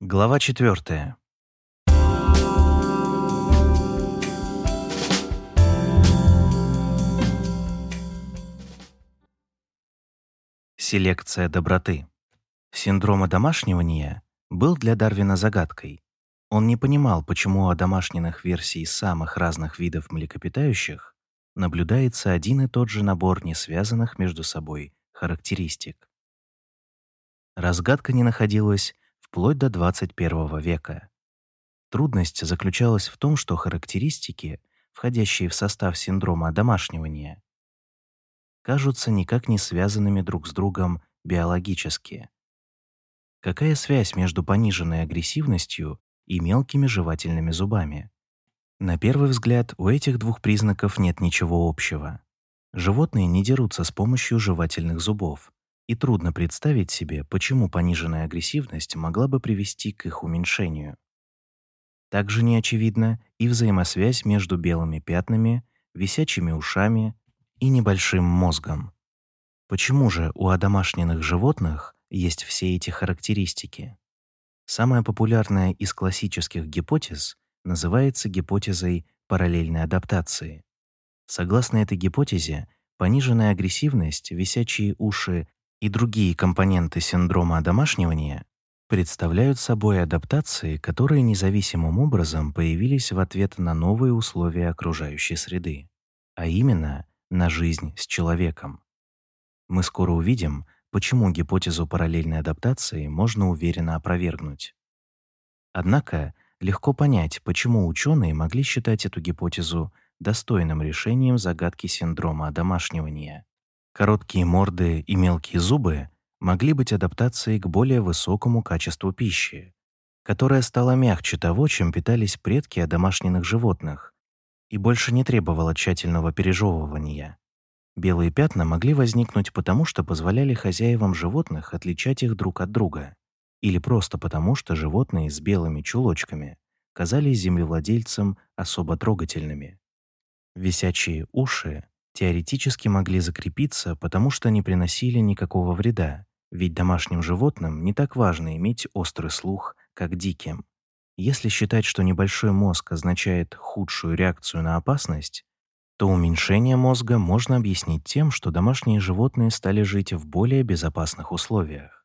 Глава 4. Селекция доброты. Синдром одомашнивания был для Дарвина загадкой. Он не понимал, почему у одомашненных версий самых разных видов млекопитающих наблюдается один и тот же набор несвязанных между собой характеристик. Разгадка не находилась вплоть до 21 века. Трудность заключалась в том, что характеристики, входящие в состав синдрома одомашнивания, кажутся никак не связанными друг с другом биологически. Какая связь между пониженной агрессивностью и мелкими жевательными зубами? На первый взгляд, у этих двух признаков нет ничего общего. Животные не дерутся с помощью жевательных зубов, и трудно представить себе, почему пониженная агрессивность могла бы привести к их уменьшению. Также неочевидна и взаимосвязь между белыми пятнами, висячими ушами и небольшим мозгом. Почему же у одомашненных животных есть все эти характеристики? Самая популярная из классических гипотез называется гипотезой параллельной адаптации. Согласно этой гипотезе, пониженная агрессивность, висячие уши и другие компоненты синдрома одомашнивания представляют собой адаптации, которые независимым образом появились в ответ на новые условия окружающей среды, а именно на жизнь с человеком. Мы скоро увидим, почему гипотезу параллельной адаптации можно уверенно опровергнуть. Однако легко понять, почему ученые могли считать эту гипотезу достойным решением загадки синдрома одомашнивания. Короткие морды и мелкие зубы могли быть адаптацией к более высокому качеству пищи, которая стала мягче того, чем питались предки одомашненных животных, и больше не требовала тщательного пережевывания. Белые пятна могли возникнуть потому, что позволяли хозяевам животных отличать их друг от друга, или просто потому, что животные с белыми чулочками казались землевладельцам особо трогательными. Висячие уши теоретически могли закрепиться, потому что не приносили никакого вреда, ведь домашним животным не так важно иметь острый слух, как диким. Если считать, что небольшой мозг означает худшую реакцию на опасность, то уменьшение мозга можно объяснить тем, что домашние животные стали жить в более безопасных условиях.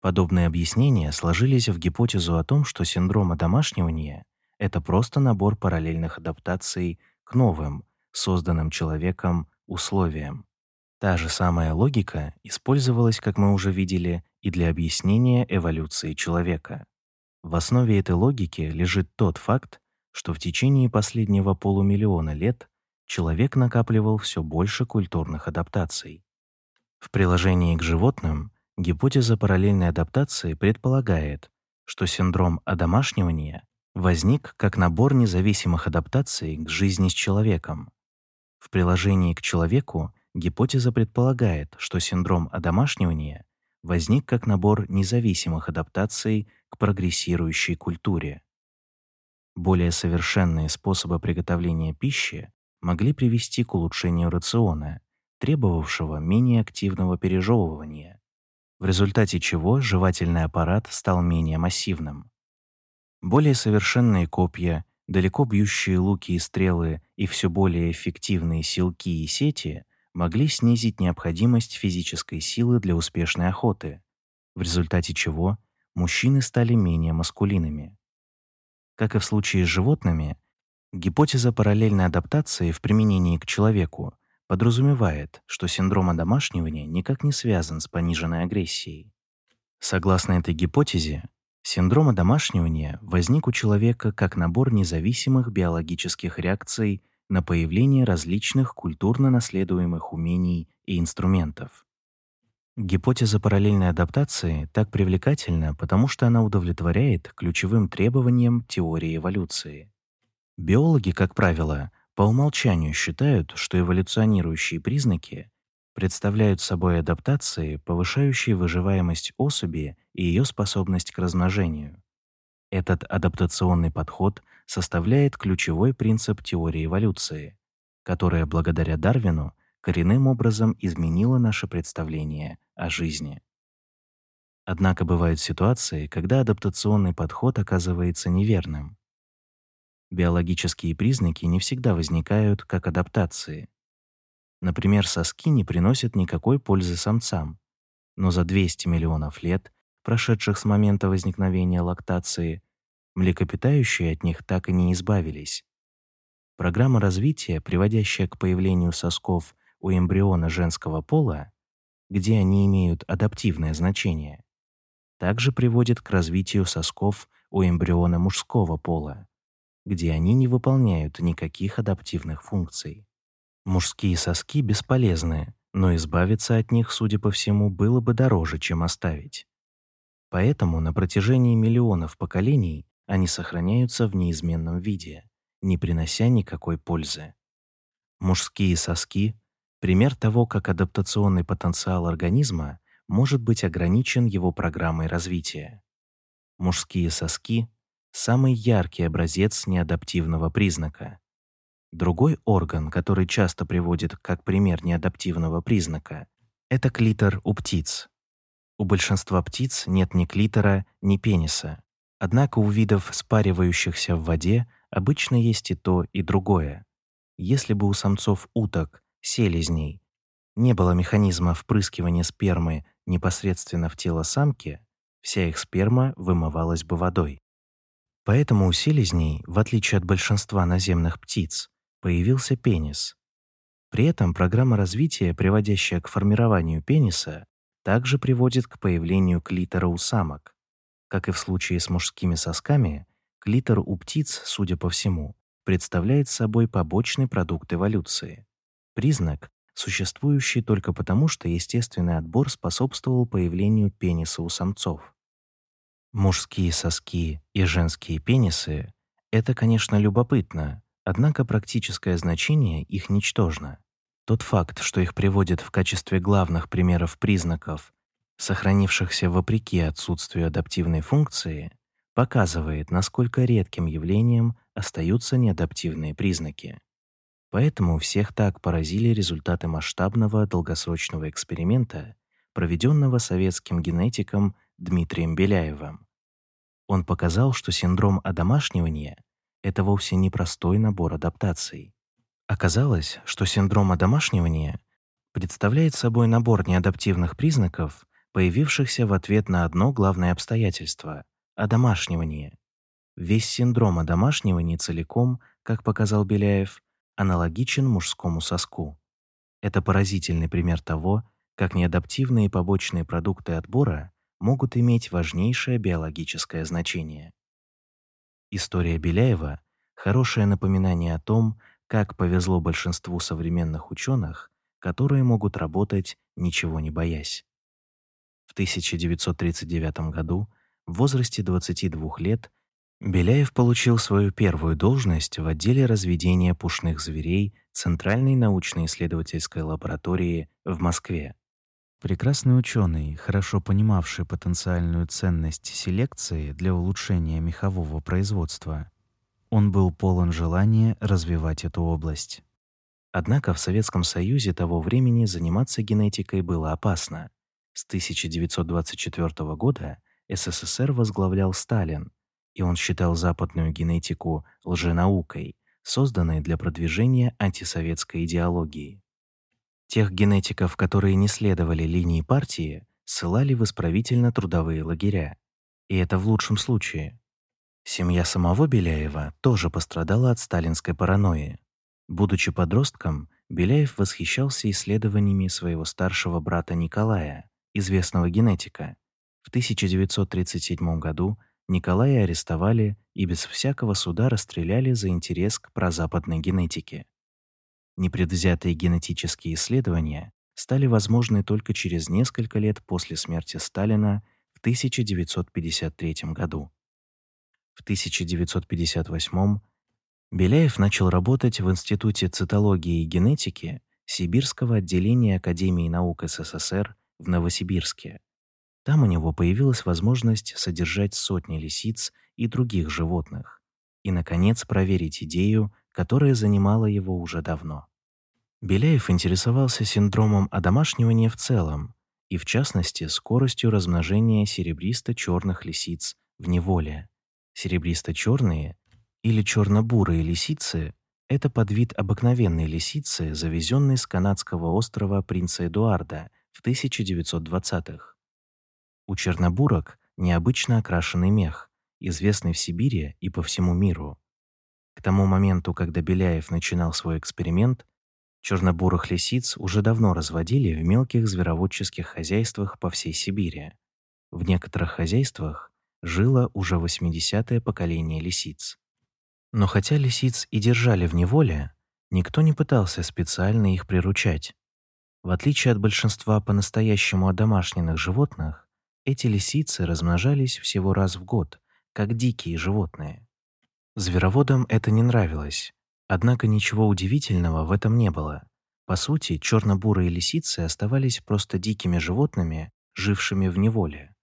Подобные объяснения сложились в гипотезу о том, что синдром одомашнивания — это просто набор параллельных адаптаций к новым, созданным человеком, условиям. Та же самая логика использовалась, как мы уже видели, и для объяснения эволюции человека. В основе этой логики лежит тот факт, что в течение последнего полумиллиона лет человек накапливал все больше культурных адаптаций. В приложении к животным гипотеза параллельной адаптации предполагает, что синдром одомашнивания возник как набор независимых адаптаций к жизни с человеком, в приложении к человеку гипотеза предполагает, что синдром одомашнивания возник как набор независимых адаптаций к прогрессирующей культуре. Более совершенные способы приготовления пищи могли привести к улучшению рациона, требовавшего менее активного пережевывания, в результате чего жевательный аппарат стал менее массивным. Более совершенные копья далеко бьющие луки и стрелы и все более эффективные силки и сети могли снизить необходимость физической силы для успешной охоты, в результате чего мужчины стали менее маскулинными. Как и в случае с животными, гипотеза параллельной адаптации в применении к человеку подразумевает, что синдром одомашнивания никак не связан с пониженной агрессией. Согласно этой гипотезе, Синдром одомашнивания возник у человека как набор независимых биологических реакций на появление различных культурно наследуемых умений и инструментов. Гипотеза параллельной адаптации так привлекательна, потому что она удовлетворяет ключевым требованиям теории эволюции. Биологи, как правило, по умолчанию считают, что эволюционирующие признаки представляют собой адаптации, повышающие выживаемость особи и ее способность к размножению. Этот адаптационный подход составляет ключевой принцип теории эволюции, которая благодаря Дарвину коренным образом изменила наше представление о жизни. Однако бывают ситуации, когда адаптационный подход оказывается неверным. Биологические признаки не всегда возникают как адаптации. Например, соски не приносят никакой пользы самцам, но за 200 миллионов лет, прошедших с момента возникновения лактации, млекопитающие от них так и не избавились. Программа развития, приводящая к появлению сосков у эмбриона женского пола, где они имеют адаптивное значение, также приводит к развитию сосков у эмбриона мужского пола, где они не выполняют никаких адаптивных функций. Мужские соски бесполезны, но избавиться от них, судя по всему, было бы дороже, чем оставить. Поэтому на протяжении миллионов поколений они сохраняются в неизменном виде, не принося никакой пользы. Мужские соски — пример того, как адаптационный потенциал организма может быть ограничен его программой развития. Мужские соски — самый яркий образец неадаптивного признака. Другой орган, который часто приводит как пример неадаптивного признака, это клитор у птиц. У большинства птиц нет ни клитора, ни пениса. Однако у видов, спаривающихся в воде, обычно есть и то, и другое. Если бы у самцов уток, селезней, не было механизма впрыскивания спермы непосредственно в тело самки, вся их сперма вымывалась бы водой. Поэтому у селезней, в отличие от большинства наземных птиц, появился пенис. При этом программа развития, приводящая к формированию пениса, также приводит к появлению клитора у самок. Как и в случае с мужскими сосками, клитор у птиц, судя по всему, представляет собой побочный продукт эволюции. Признак, существующий только потому, что естественный отбор способствовал появлению пениса у самцов. Мужские соски и женские пенисы — это, конечно, любопытно, однако практическое значение их ничтожно. Тот факт, что их приводят в качестве главных примеров признаков, сохранившихся вопреки отсутствию адаптивной функции, показывает, насколько редким явлением остаются неадаптивные признаки. Поэтому всех так поразили результаты масштабного долгосрочного эксперимента, проведенного советским генетиком Дмитрием Беляевым. Он показал, что синдром одомашнивания — это вовсе не простой набор адаптаций. Оказалось, что синдром одомашнивания представляет собой набор неадаптивных признаков, появившихся в ответ на одно главное обстоятельство — одомашнивание. Весь синдром одомашнивания целиком, как показал Беляев, аналогичен мужскому соску. Это поразительный пример того, как неадаптивные побочные продукты отбора могут иметь важнейшее биологическое значение. История Беляева — хорошее напоминание о том, как повезло большинству современных ученых, которые могут работать, ничего не боясь. В 1939 году, в возрасте 22 лет, Беляев получил свою первую должность в отделе разведения пушных зверей Центральной научно-исследовательской лаборатории в Москве. Прекрасный ученый, хорошо понимавший потенциальную ценность селекции для улучшения мехового производства, он был полон желания развивать эту область. Однако в Советском Союзе того времени заниматься генетикой было опасно. С 1924 года СССР возглавлял Сталин, и он считал западную генетику лженаукой, созданной для продвижения антисоветской идеологии. Тех генетиков, которые не следовали линии партии, ссылали в исправительно-трудовые лагеря. И это в лучшем случае. Семья самого Беляева тоже пострадала от сталинской паранойи. Будучи подростком, Беляев восхищался исследованиями своего старшего брата Николая, известного генетика. В 1937 году Николая арестовали и без всякого суда расстреляли за интерес к прозападной генетике. Непредвзятые генетические исследования стали возможны только через несколько лет после смерти Сталина в 1953 году. В 1958 Беляев начал работать в Институте цитологии и генетики Сибирского отделения Академии наук СССР в Новосибирске, там у него появилась возможность содержать сотни лисиц и других животных и, наконец, проверить идею, которая занимала его уже давно. Беляев интересовался синдромом одомашнивания в целом и, в частности, скоростью размножения серебристо-черных лисиц в неволе. Серебристо-черные или черно-бурые лисицы — это подвид обыкновенной лисицы, завезенной с канадского острова Принца Эдуарда в 1920-х. У чернобурок необычно окрашенный мех, известный в Сибири и по всему миру. К тому моменту, когда Беляев начинал свой эксперимент, чернобурых лисиц уже давно разводили в мелких звероводческих хозяйствах по всей Сибири. В некоторых хозяйствах жило уже 80-е поколение лисиц. Но хотя лисиц и держали в неволе, никто не пытался специально их приручать. В отличие от большинства по-настоящему одомашненных животных, эти лисицы размножались всего раз в год, как дикие животные. Звероводам это не нравилось, однако ничего удивительного в этом не было. По сути, черно-бурые лисицы оставались просто дикими животными, жившими в неволе.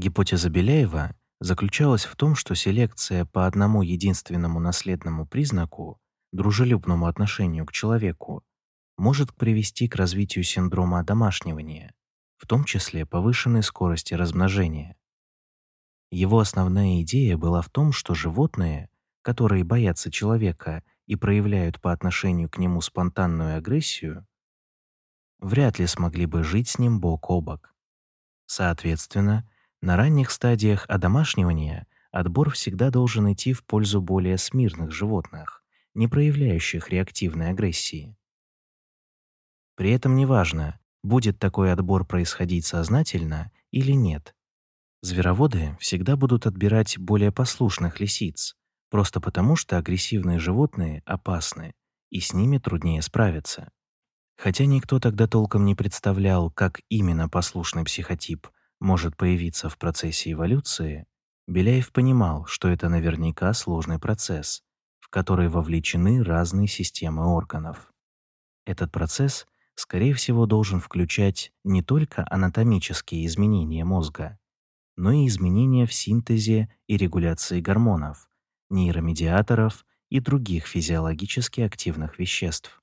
Гипотеза Беляева заключалась в том, что селекция по одному единственному наследному признаку, дружелюбному отношению к человеку, может привести к развитию синдрома одомашнивания, в том числе повышенной скорости размножения. Его основная идея была в том, что животные, которые боятся человека и проявляют по отношению к нему спонтанную агрессию, вряд ли смогли бы жить с ним бок о бок. Соответственно, на ранних стадиях одомашнивания отбор всегда должен идти в пользу более смирных животных, не проявляющих реактивной агрессии. При этом неважно, будет такой отбор происходить сознательно или нет. Звероводы всегда будут отбирать более послушных лисиц, просто потому что агрессивные животные опасны, и с ними труднее справиться. Хотя никто тогда толком не представлял, как именно послушный психотип может появиться в процессе эволюции, Беляев понимал, что это наверняка сложный процесс, в который вовлечены разные системы органов. Этот процесс скорее всего, должен включать не только анатомические изменения мозга, но и изменения в синтезе и регуляции гормонов, нейромедиаторов и других физиологически активных веществ.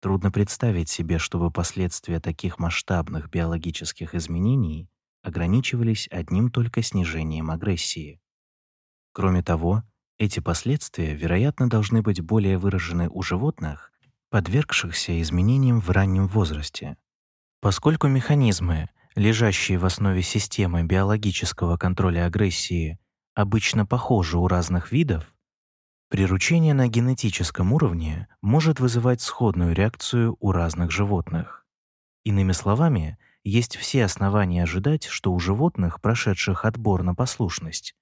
Трудно представить себе, чтобы последствия таких масштабных биологических изменений ограничивались одним только снижением агрессии. Кроме того, эти последствия, вероятно, должны быть более выражены у животных, подвергшихся изменениям в раннем возрасте. Поскольку механизмы, лежащие в основе системы биологического контроля агрессии, обычно похожи у разных видов, приручение на генетическом уровне может вызывать сходную реакцию у разных животных. Иными словами, есть все основания ожидать, что у животных, прошедших отбор на послушность,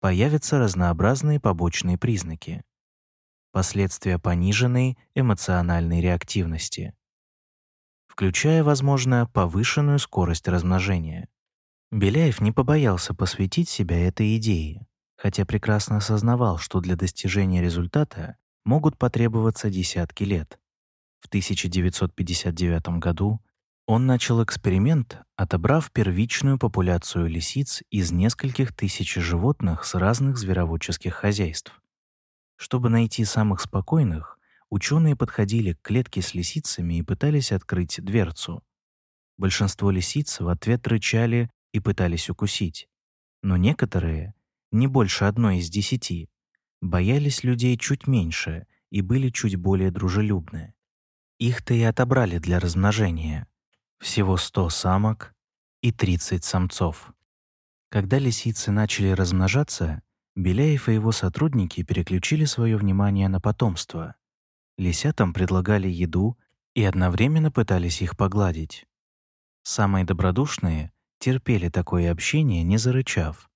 появятся разнообразные побочные признаки последствия пониженной эмоциональной реактивности, включая, возможно, повышенную скорость размножения. Беляев не побоялся посвятить себя этой идее, хотя прекрасно осознавал, что для достижения результата могут потребоваться десятки лет. В 1959 году он начал эксперимент, отобрав первичную популяцию лисиц из нескольких тысяч животных с разных звероводческих хозяйств. Чтобы найти самых спокойных, ученые подходили к клетке с лисицами и пытались открыть дверцу. Большинство лисиц в ответ рычали и пытались укусить. Но некоторые, не больше одной из десяти, боялись людей чуть меньше и были чуть более дружелюбны. Их-то и отобрали для размножения. Всего 100 самок и 30 самцов. Когда лисицы начали размножаться, Беляев и его сотрудники переключили свое внимание на потомство. Лисятам предлагали еду и одновременно пытались их погладить. Самые добродушные терпели такое общение, не зарычав.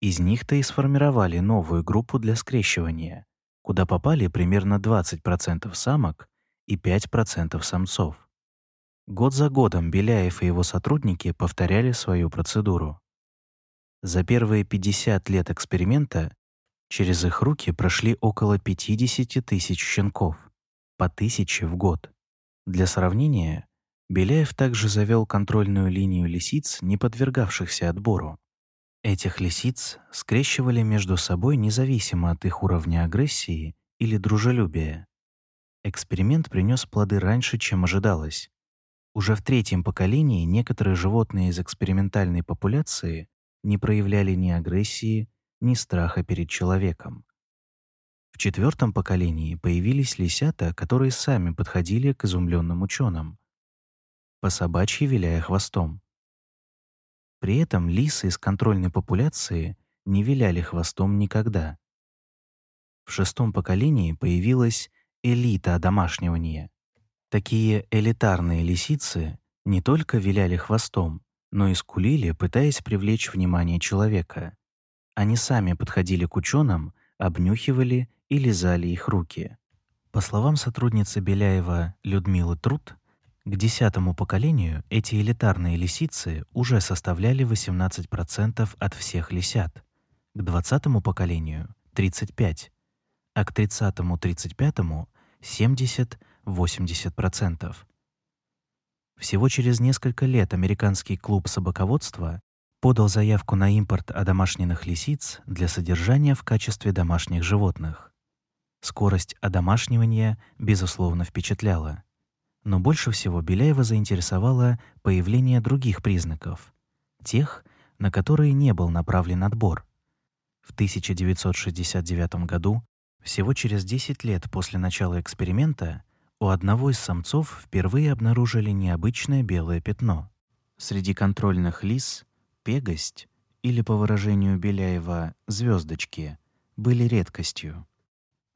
Из них-то и сформировали новую группу для скрещивания, куда попали примерно 20% самок и 5% самцов. Год за годом Беляев и его сотрудники повторяли свою процедуру. За первые 50 лет эксперимента через их руки прошли около 50 тысяч щенков, по тысяче в год. Для сравнения, Беляев также завел контрольную линию лисиц, не подвергавшихся отбору. Этих лисиц скрещивали между собой независимо от их уровня агрессии или дружелюбия. Эксперимент принес плоды раньше, чем ожидалось. Уже в третьем поколении некоторые животные из экспериментальной популяции не проявляли ни агрессии, ни страха перед человеком. В четвертом поколении появились лисята, которые сами подходили к изумленным ученым, по собачьи виляя хвостом. При этом лисы из контрольной популяции не виляли хвостом никогда. В шестом поколении появилась элита одомашнивания. Такие элитарные лисицы не только виляли хвостом, но и скулили, пытаясь привлечь внимание человека. Они сами подходили к ученым, обнюхивали и лизали их руки. По словам сотрудницы Беляева Людмилы Труд, к десятому поколению эти элитарные лисицы уже составляли 18% от всех лисят, к двадцатому поколению — 35%, а к тридцатому-35 — 70-80%. Всего через несколько лет американский клуб собаководства подал заявку на импорт одомашненных лисиц для содержания в качестве домашних животных. Скорость одомашнивания, безусловно, впечатляла. Но больше всего Беляева заинтересовало появление других признаков, тех, на которые не был направлен отбор. В 1969 году, всего через 10 лет после начала эксперимента, у одного из самцов впервые обнаружили необычное белое пятно. Среди контрольных лис пегость или, по выражению Беляева, звездочки были редкостью.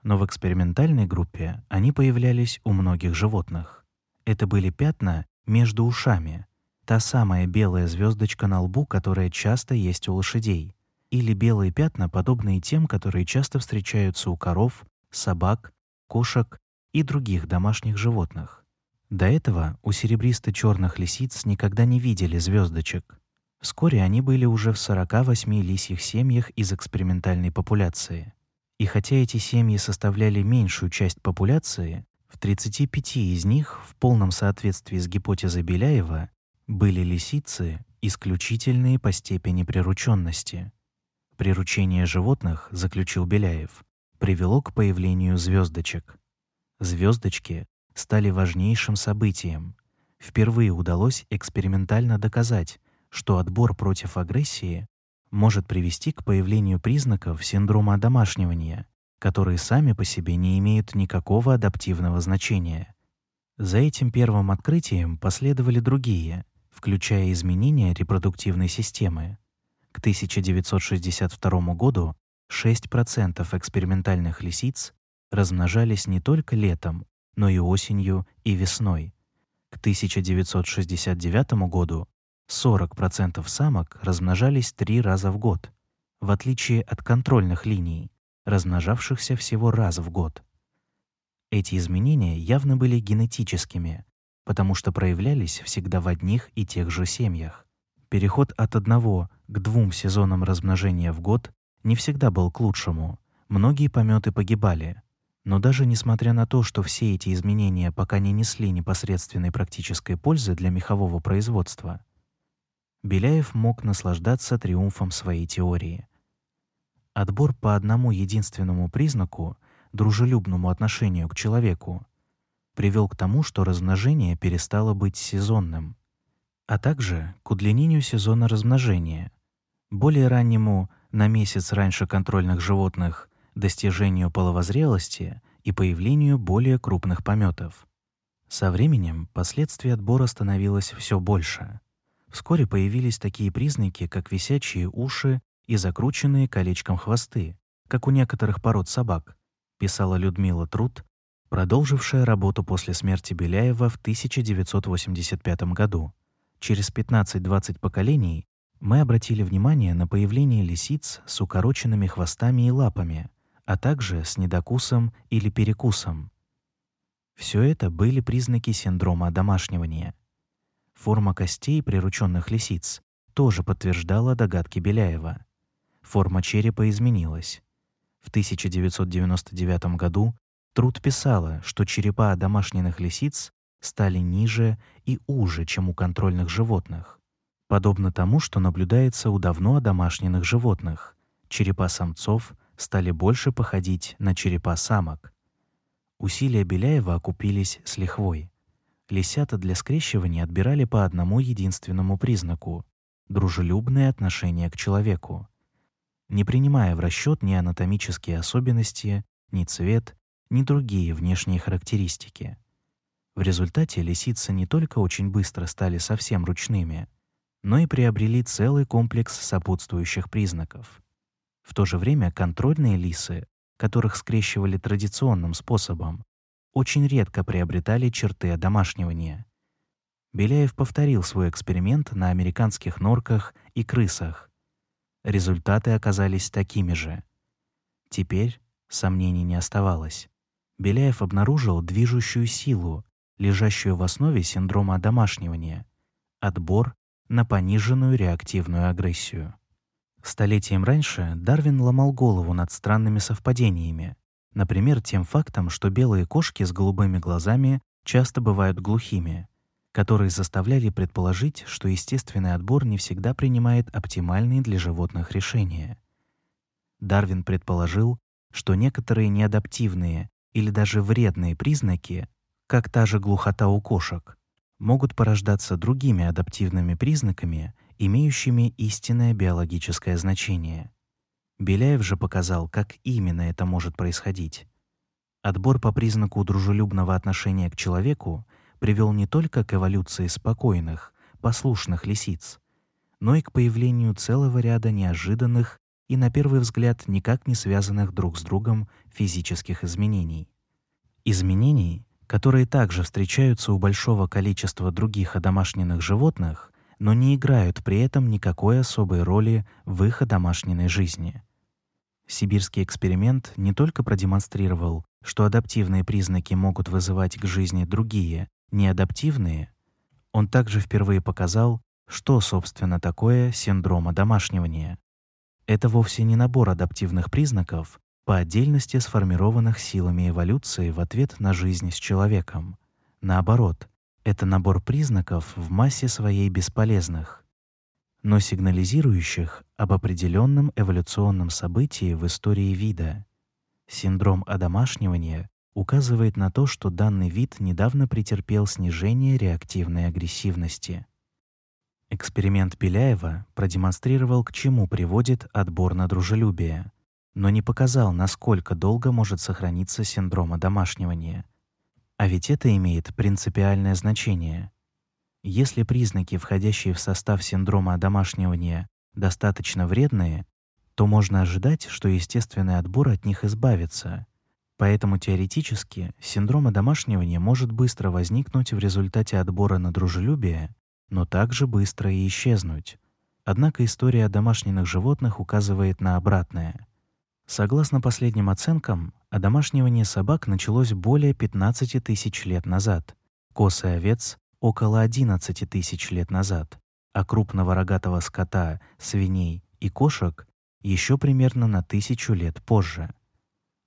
Но в экспериментальной группе они появлялись у многих животных. Это были пятна между ушами, та самая белая звездочка на лбу, которая часто есть у лошадей, или белые пятна, подобные тем, которые часто встречаются у коров, собак, кошек и других домашних животных. До этого у серебристо-черных лисиц никогда не видели звездочек. Вскоре они были уже в 48 лисьих семьях из экспериментальной популяции. И хотя эти семьи составляли меньшую часть популяции, в 35 из них в полном соответствии с гипотезой Беляева были лисицы, исключительные по степени прирученности. Приручение животных, заключил Беляев, привело к появлению звездочек. Звездочки стали важнейшим событием. Впервые удалось экспериментально доказать, что отбор против агрессии может привести к появлению признаков синдрома одомашнивания, которые сами по себе не имеют никакого адаптивного значения. За этим первым открытием последовали другие, включая изменения репродуктивной системы. К 1962 году 6% экспериментальных лисиц размножались не только летом, но и осенью и весной. К 1969 году 40% самок размножались три раза в год, в отличие от контрольных линий, размножавшихся всего раз в год. Эти изменения явно были генетическими, потому что проявлялись всегда в одних и тех же семьях. Переход от одного к двум сезонам размножения в год не всегда был к лучшему. Многие помёты погибали, но даже несмотря на то, что все эти изменения пока не несли непосредственной практической пользы для мехового производства, Беляев мог наслаждаться триумфом своей теории. Отбор по одному единственному признаку, дружелюбному отношению к человеку, привел к тому, что размножение перестало быть сезонным, а также к удлинению сезона размножения, более раннему на месяц раньше контрольных животных достижению половозрелости и появлению более крупных помётов. Со временем последствий отбора становилось все больше. Вскоре появились такие признаки, как висячие уши и закрученные колечком хвосты, как у некоторых пород собак, писала Людмила Труд, продолжившая работу после смерти Беляева в 1985 году. Через 15-20 поколений мы обратили внимание на появление лисиц с укороченными хвостами и лапами, а также с недокусом или перекусом. Все это были признаки синдрома одомашнивания. Форма костей прирученных лисиц тоже подтверждала догадки Беляева. Форма черепа изменилась. В 1999 году Труд писала, что черепа одомашненных лисиц стали ниже и уже, чем у контрольных животных. Подобно тому, что наблюдается у давно одомашненных животных. Черепа самцов стали больше походить на черепа самок. Усилия Беляева окупились с лихвой. лисята для скрещивания отбирали по одному единственному признаку — дружелюбное отношение к человеку, не принимая в расчет ни анатомические особенности, ни цвет, ни другие внешние характеристики. В результате лисицы не только очень быстро стали совсем ручными, но и приобрели целый комплекс сопутствующих признаков. В то же время контрольные лисы, которых скрещивали традиционным способом, очень редко приобретали черты одомашнивания. Беляев повторил свой эксперимент на американских норках и крысах. Результаты оказались такими же. Теперь сомнений не оставалось. Беляев обнаружил движущую силу, лежащую в основе синдрома одомашнивания — отбор на пониженную реактивную агрессию. Столетием раньше Дарвин ломал голову над странными совпадениями, например, тем фактом, что белые кошки с голубыми глазами часто бывают глухими, которые заставляли предположить, что естественный отбор не всегда принимает оптимальные для животных решения. Дарвин предположил, что некоторые неадаптивные или даже вредные признаки, как та же глухота у кошек, могут порождаться другими адаптивными признаками, имеющими истинное биологическое значение. Беляев же показал, как именно это может происходить. Отбор по признаку дружелюбного отношения к человеку привел не только к эволюции спокойных, послушных лисиц, но и к появлению целого ряда неожиданных и на первый взгляд никак не связанных друг с другом физических изменений. Изменений, которые также встречаются у большого количества других одомашненных животных, но не играют при этом никакой особой роли в их одомашненной жизни. Сибирский эксперимент не только продемонстрировал, что адаптивные признаки могут вызывать к жизни другие, неадаптивные, он также впервые показал, что, собственно, такое синдром одомашнивания. Это вовсе не набор адаптивных признаков, по отдельности сформированных силами эволюции в ответ на жизнь с человеком. Наоборот, это набор признаков в массе своей бесполезных, но сигнализирующих об определенном эволюционном событии в истории вида. Синдром одомашнивания указывает на то, что данный вид недавно претерпел снижение реактивной агрессивности. Эксперимент Беляева продемонстрировал, к чему приводит отбор на дружелюбие — но не показал, насколько долго может сохраниться синдром одомашнивания. А ведь это имеет принципиальное значение. Если признаки, входящие в состав синдрома одомашнивания, достаточно вредные, то можно ожидать, что естественный отбор от них избавится. Поэтому теоретически синдром одомашнивания может быстро возникнуть в результате отбора на дружелюбие, но также быстро и исчезнуть. Однако история домашних животных указывает на обратное. Согласно последним оценкам, одомашнивание собак началось более 15 тысяч лет назад, коз и овец — около 11 тысяч лет назад, а крупного рогатого скота, свиней и кошек еще примерно на тысячу лет позже.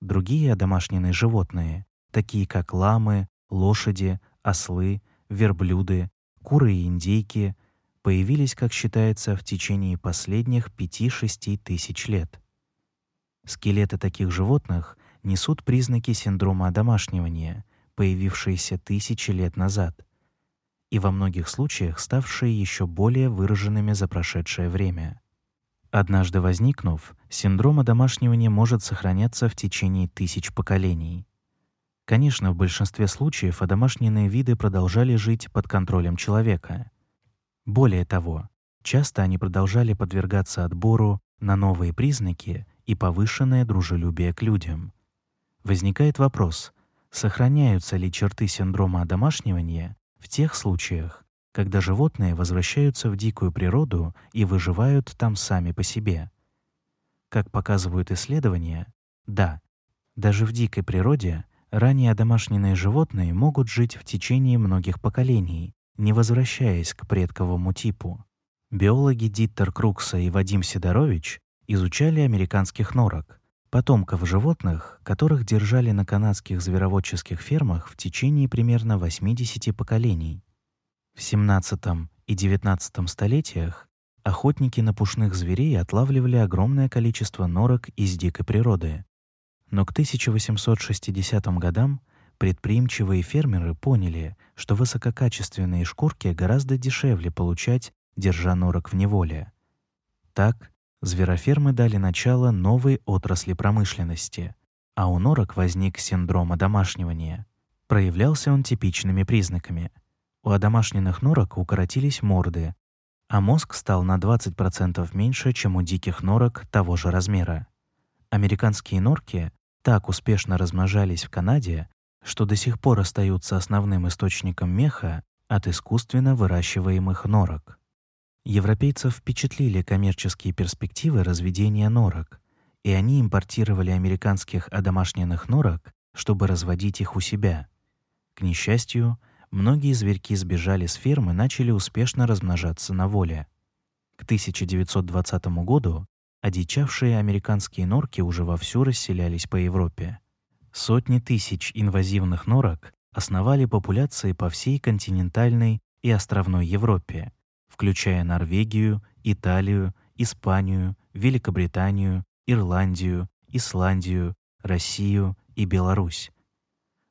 Другие одомашненные животные, такие как ламы, лошади, ослы, верблюды, куры и индейки, появились, как считается, в течение последних 5-6 тысяч лет. Скелеты таких животных несут признаки синдрома одомашнивания, появившиеся тысячи лет назад, и во многих случаях ставшие еще более выраженными за прошедшее время. Однажды возникнув, синдром одомашнивания может сохраняться в течение тысяч поколений. Конечно, в большинстве случаев одомашненные виды продолжали жить под контролем человека. Более того, часто они продолжали подвергаться отбору на новые признаки и повышенное дружелюбие к людям. Возникает вопрос, сохраняются ли черты синдрома одомашнивания в тех случаях, когда животные возвращаются в дикую природу и выживают там сами по себе. Как показывают исследования, да, даже в дикой природе ранее одомашненные животные могут жить в течение многих поколений, не возвращаясь к предковому типу. Биологи Диттер Крукса и Вадим Сидорович изучали американских норок, потомков животных, которых держали на канадских звероводческих фермах в течение примерно 80 поколений. В 17 и 19 столетиях охотники на пушных зверей отлавливали огромное количество норок из дикой природы. Но к 1860 годам предприимчивые фермеры поняли, что высококачественные шкурки гораздо дешевле получать, держа норок в неволе. Так, зверофермы дали начало новой отрасли промышленности, а у норок возник синдром одомашнивания. Проявлялся он типичными признаками. У одомашненных норок укоротились морды, а мозг стал на 20% меньше, чем у диких норок того же размера. Американские норки так успешно размножались в Канаде, что до сих пор остаются основным источником меха от искусственно выращиваемых норок. Европейцев впечатлили коммерческие перспективы разведения норок, и они импортировали американских одомашненных норок, чтобы разводить их у себя. К несчастью, многие зверьки сбежали с ферм и начали успешно размножаться на воле. К 1920 году одичавшие американские норки уже вовсю расселялись по Европе. Сотни тысяч инвазивных норок основали популяции по всей континентальной и островной Европе, включая Норвегию, Италию, Испанию, Великобританию, Ирландию, Исландию, Россию и Беларусь.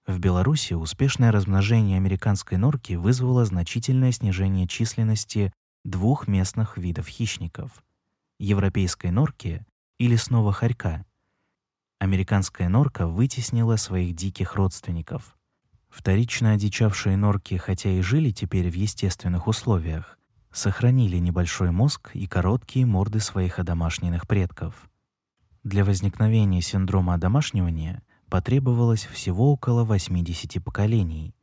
В Беларуси успешное размножение американской норки вызвало значительное снижение численности двух местных видов хищников — европейской норки и лесного хорька. Американская норка вытеснила своих диких родственников. Вторично одичавшие норки, хотя и жили теперь в естественных условиях, сохранили небольшой мозг и короткие морды своих одомашненных предков. Для возникновения синдрома одомашнивания потребовалось всего около 80 поколений.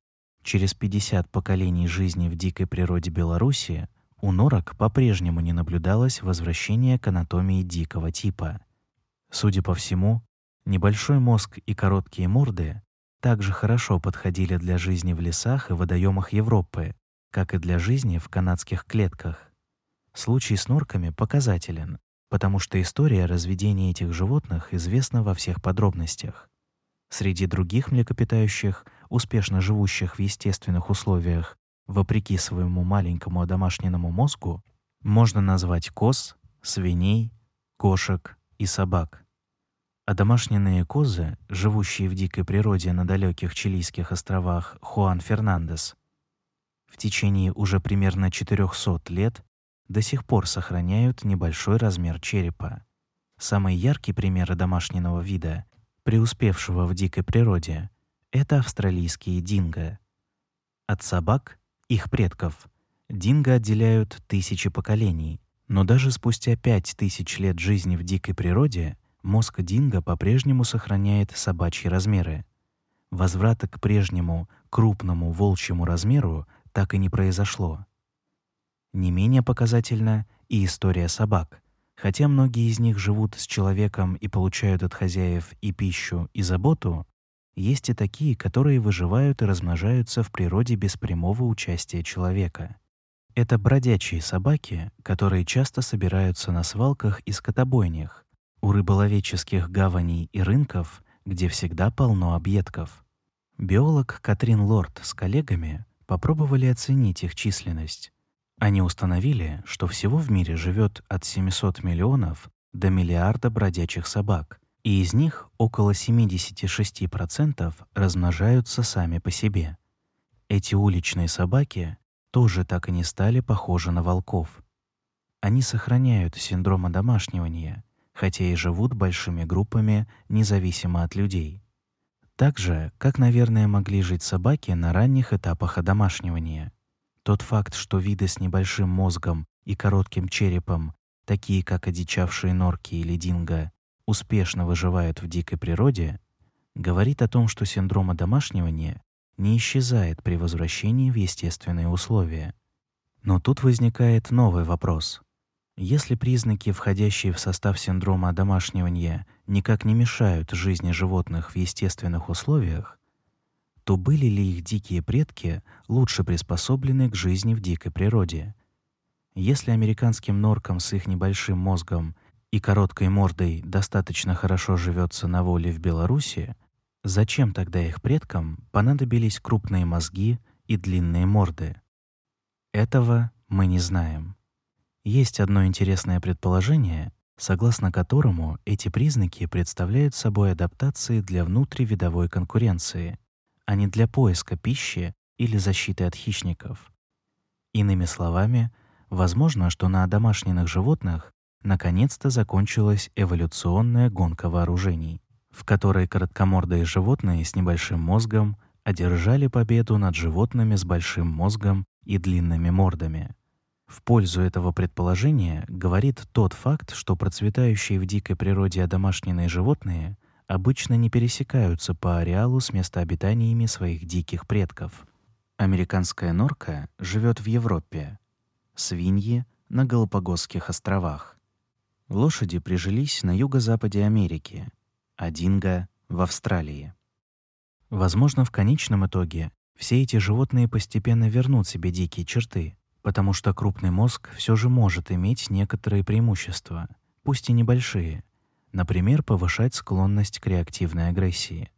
Через 50 поколений жизни в дикой природе Беларуси у норок по-прежнему не наблюдалось возвращения к анатомии дикого типа. Судя по всему, небольшой мозг и короткие морды также хорошо подходили для жизни в лесах и водоемах Европы, как и для жизни в канадских клетках. Случай с норками показателен, потому что история разведения этих животных известна во всех подробностях. Среди других млекопитающих, успешно живущих в естественных условиях, вопреки своему маленькому одомашненному мозгу, можно назвать коз, свиней, кошек и собак. Одомашненные козы, живущие в дикой природе на далеких чилийских островах Хуан Фернандес, в течение уже примерно 400 лет до сих пор сохраняют небольшой размер черепа. Самый яркий пример домашнего вида преуспевшего в дикой природе, это австралийские динго. От собак, их предков, динго отделяют тысячи поколений, но даже спустя пять тысяч лет жизни в дикой природе мозг динго по-прежнему сохраняет собачьи размеры. Возврата к прежнему крупному волчьему размеру так и не произошло. Не менее показательна и история собак. Хотя многие из них живут с человеком и получают от хозяев и пищу, и заботу, есть и такие, которые выживают и размножаются в природе без прямого участия человека. Это бродячие собаки, которые часто собираются на свалках и скотобойнях, у рыболовеческих гаваней и рынков, где всегда полно объедков. Биолог Катрин Лорд с коллегами попробовали оценить их численность. Они установили, что всего в мире живет от 700 миллионов до миллиарда бродячих собак, и из них около 76% размножаются сами по себе. Эти уличные собаки тоже так и не стали похожи на волков. Они сохраняют синдром одомашнивания, хотя и живут большими группами независимо от людей. Так же, как, наверное, могли жить собаки на ранних этапах одомашнивания. Тот факт, что виды с небольшим мозгом и коротким черепом, такие как одичавшие норки или динго, успешно выживают в дикой природе, говорит о том, что синдром одомашнивания не исчезает при возвращении в естественные условия. Но тут возникает новый вопрос. Если признаки, входящие в состав синдрома одомашнивания, никак не мешают жизни животных в естественных условиях, то были ли их дикие предки лучше приспособлены к жизни в дикой природе? Если американским норкам с их небольшим мозгом и короткой мордой достаточно хорошо живется на воле в Беларуси, зачем тогда их предкам понадобились крупные мозги и длинные морды? Этого мы не знаем. Есть одно интересное предположение, согласно которому эти признаки представляют собой адаптации для внутривидовой конкуренции — а не для поиска пищи или защиты от хищников. Иными словами, возможно, что на домашних животных наконец-то закончилась эволюционная гонка вооружений, в которой короткомордые животные с небольшим мозгом одержали победу над животными с большим мозгом и длинными мордами. В пользу этого предположения говорит тот факт, что процветающие в дикой природе одомашненные животные обычно не пересекаются по ареалу с местообитаниями своих диких предков. Американская норка живет в Европе, свиньи — на Галапагосских островах. Лошади прижились на юго-западе Америки, а динго — в Австралии. Возможно, в конечном итоге все эти животные постепенно вернут себе дикие черты, потому что крупный мозг все же может иметь некоторые преимущества, пусть и небольшие, например, повышать склонность к реактивной агрессии.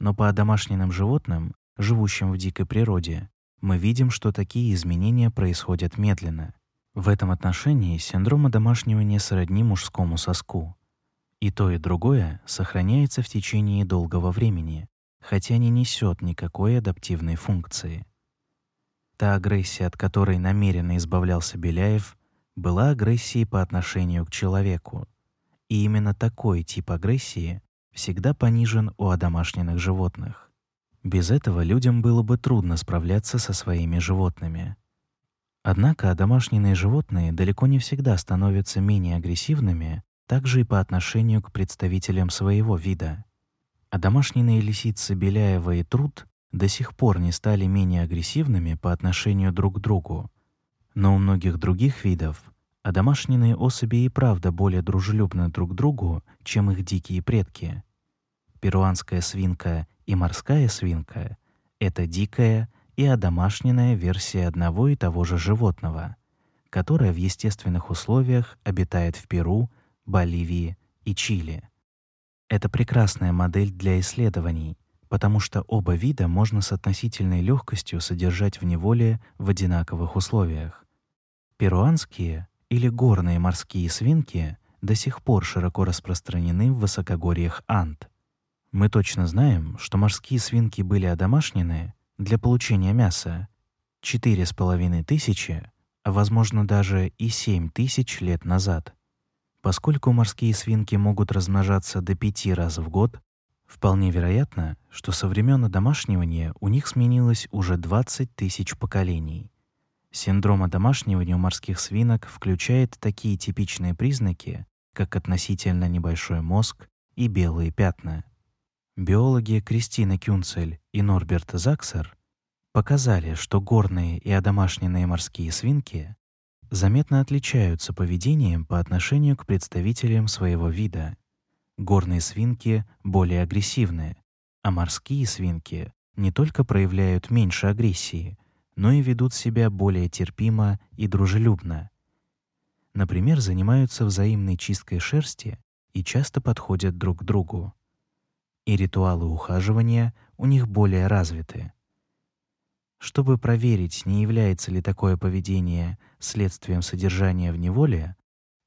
Но по домашним животным, живущим в дикой природе, мы видим, что такие изменения происходят медленно. В этом отношении синдром одомашнивания сродни мужскому соску. И то, и другое сохраняется в течение долгого времени, хотя не несет никакой адаптивной функции. Та агрессия, от которой намеренно избавлялся Беляев, была агрессией по отношению к человеку, и именно такой тип агрессии всегда понижен у одомашненных животных. Без этого людям было бы трудно справляться со своими животными. Однако одомашненные животные далеко не всегда становятся менее агрессивными, также и по отношению к представителям своего вида. Одомашненные лисицы Беляева и Труд до сих пор не стали менее агрессивными по отношению друг к другу. Но у многих других видов а домашние особи и правда более дружелюбны друг к другу, чем их дикие предки. Перуанская свинка и морская свинка — это дикая и одомашненная версия одного и того же животного, которое в естественных условиях обитает в Перу, Боливии и Чили. Это прекрасная модель для исследований, потому что оба вида можно с относительной легкостью содержать в неволе в одинаковых условиях. Перуанские или горные морские свинки до сих пор широко распространены в высокогорьях Анд. Мы точно знаем, что морские свинки были одомашнены для получения мяса четыре с половиной тысячи, а возможно даже и семь тысяч лет назад. Поскольку морские свинки могут размножаться до пяти раз в год, вполне вероятно, что со времен одомашнивания у них сменилось уже 20 тысяч поколений. Синдром одомашнивания у морских свинок включает такие типичные признаки, как относительно небольшой мозг и белые пятна. Биологи Кристина Кюнцель и Норберт Заксер показали, что горные и одомашненные морские свинки заметно отличаются поведением по отношению к представителям своего вида. Горные свинки более агрессивны, а морские свинки не только проявляют меньше агрессии, но и ведут себя более терпимо и дружелюбно. Например, занимаются взаимной чисткой шерсти и часто подходят друг к другу. И ритуалы ухаживания у них более развиты. Чтобы проверить, не является ли такое поведение следствием содержания в неволе,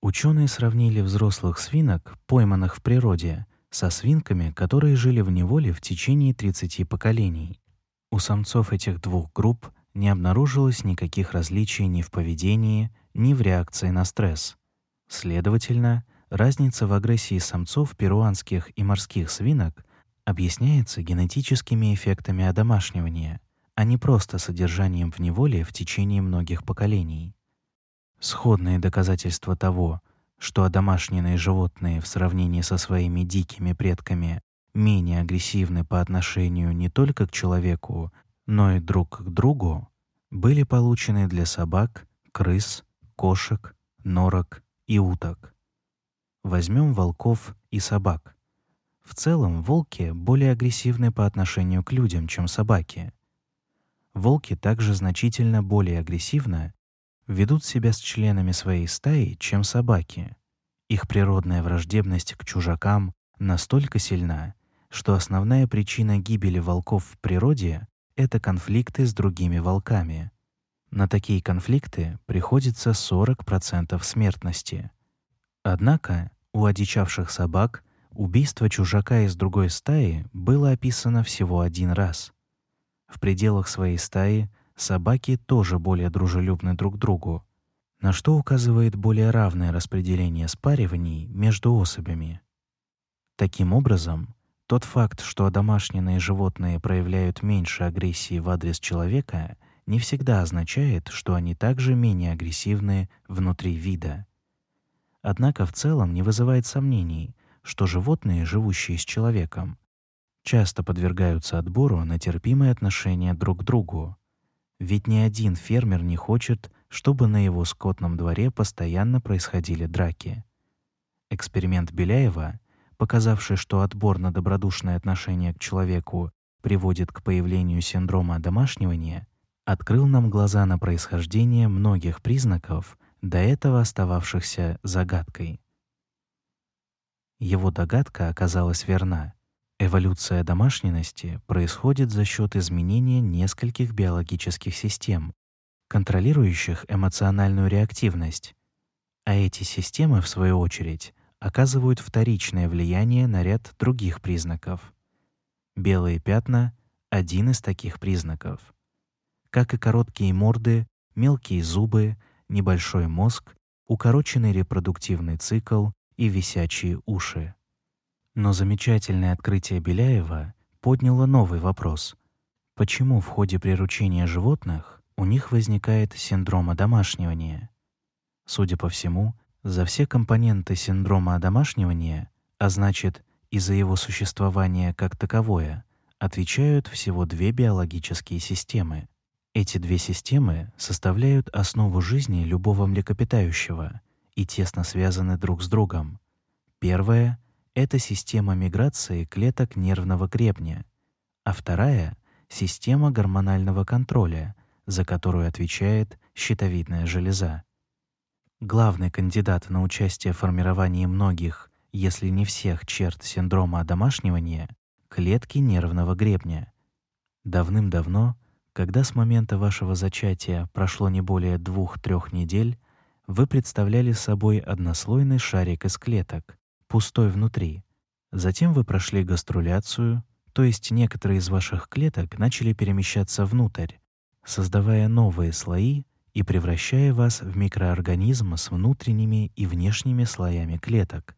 ученые сравнили взрослых свинок, пойманных в природе, со свинками, которые жили в неволе в течение 30 поколений. У самцов этих двух групп не обнаружилось никаких различий ни в поведении, ни в реакции на стресс. Следовательно, разница в агрессии самцов перуанских и морских свинок объясняется генетическими эффектами одомашнивания, а не просто содержанием в неволе в течение многих поколений. Сходные доказательства того, что одомашненные животные в сравнении со своими дикими предками менее агрессивны по отношению не только к человеку, но и друг к другу были получены для собак, крыс, кошек, норок и уток. Возьмем волков и собак. В целом волки более агрессивны по отношению к людям, чем собаки. Волки также значительно более агрессивно ведут себя с членами своей стаи, чем собаки. Их природная враждебность к чужакам настолько сильна, что основная причина гибели волков в природе это конфликты с другими волками. На такие конфликты приходится 40% смертности. Однако у одичавших собак убийство чужака из другой стаи было описано всего один раз, В пределах своей стаи собаки тоже более дружелюбны друг другу, на что указывает более равное распределение спариваний между особями. Таким образом, тот факт, что одомашненные животные проявляют меньше агрессии в адрес человека, не всегда означает, что они также менее агрессивны внутри вида. Однако в целом не вызывает сомнений, что животные, живущие с человеком, часто подвергаются отбору на терпимые отношения друг к другу. Ведь ни один фермер не хочет, чтобы на его скотном дворе постоянно происходили драки. Эксперимент Беляева, показавший, что отбор на добродушное отношение к человеку приводит к появлению синдрома одомашнивания, открыл нам глаза на происхождение многих признаков, до этого остававшихся загадкой. Его догадка оказалась верна. Эволюция домашненности происходит за счет изменения нескольких биологических систем, контролирующих эмоциональную реактивность, а эти системы, в свою очередь, оказывают вторичное влияние на ряд других признаков. Белые пятна — один из таких признаков как и короткие морды, мелкие зубы, небольшой мозг, укороченный репродуктивный цикл и висячие уши. Но замечательное открытие Беляева подняло новый вопрос. Почему в ходе приручения животных у них возникает синдром одомашнивания? Судя по всему, за все компоненты синдрома одомашнивания, а значит, и за его существование как таковое, отвечают всего две биологические системы эти две системы составляют основу жизни любого млекопитающего и тесно связаны друг с другом. Первая — это система миграции клеток нервного гребня, а вторая — система гормонального контроля, за которую отвечает щитовидная железа. Главный кандидат на участие в формировании многих, если не всех черт синдрома одомашнивания — клетки нервного гребня. Давным-давно — когда с момента вашего зачатия прошло не более двух-трех недель, вы представляли собой однослойный шарик из клеток, пустой внутри. Затем вы прошли гаструляцию, то есть некоторые из ваших клеток начали перемещаться внутрь, создавая новые слои и превращая вас в микроорганизм с внутренними и внешними слоями клеток.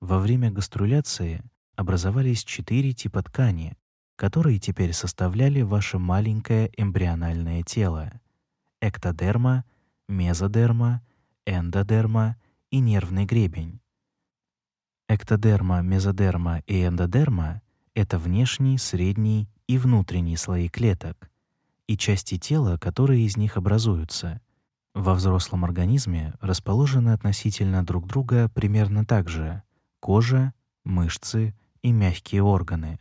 Во время гаструляции образовались четыре типа ткани, которые теперь составляли ваше маленькое эмбриональное тело: эктодерма, мезодерма, эндодерма и нервный гребень. Эктодерма, мезодерма и эндодерма это внешний, средний и внутренний слои клеток и части тела, которые из них образуются. Во взрослом организме расположены относительно друг друга примерно так же: кожа, мышцы и мягкие органы.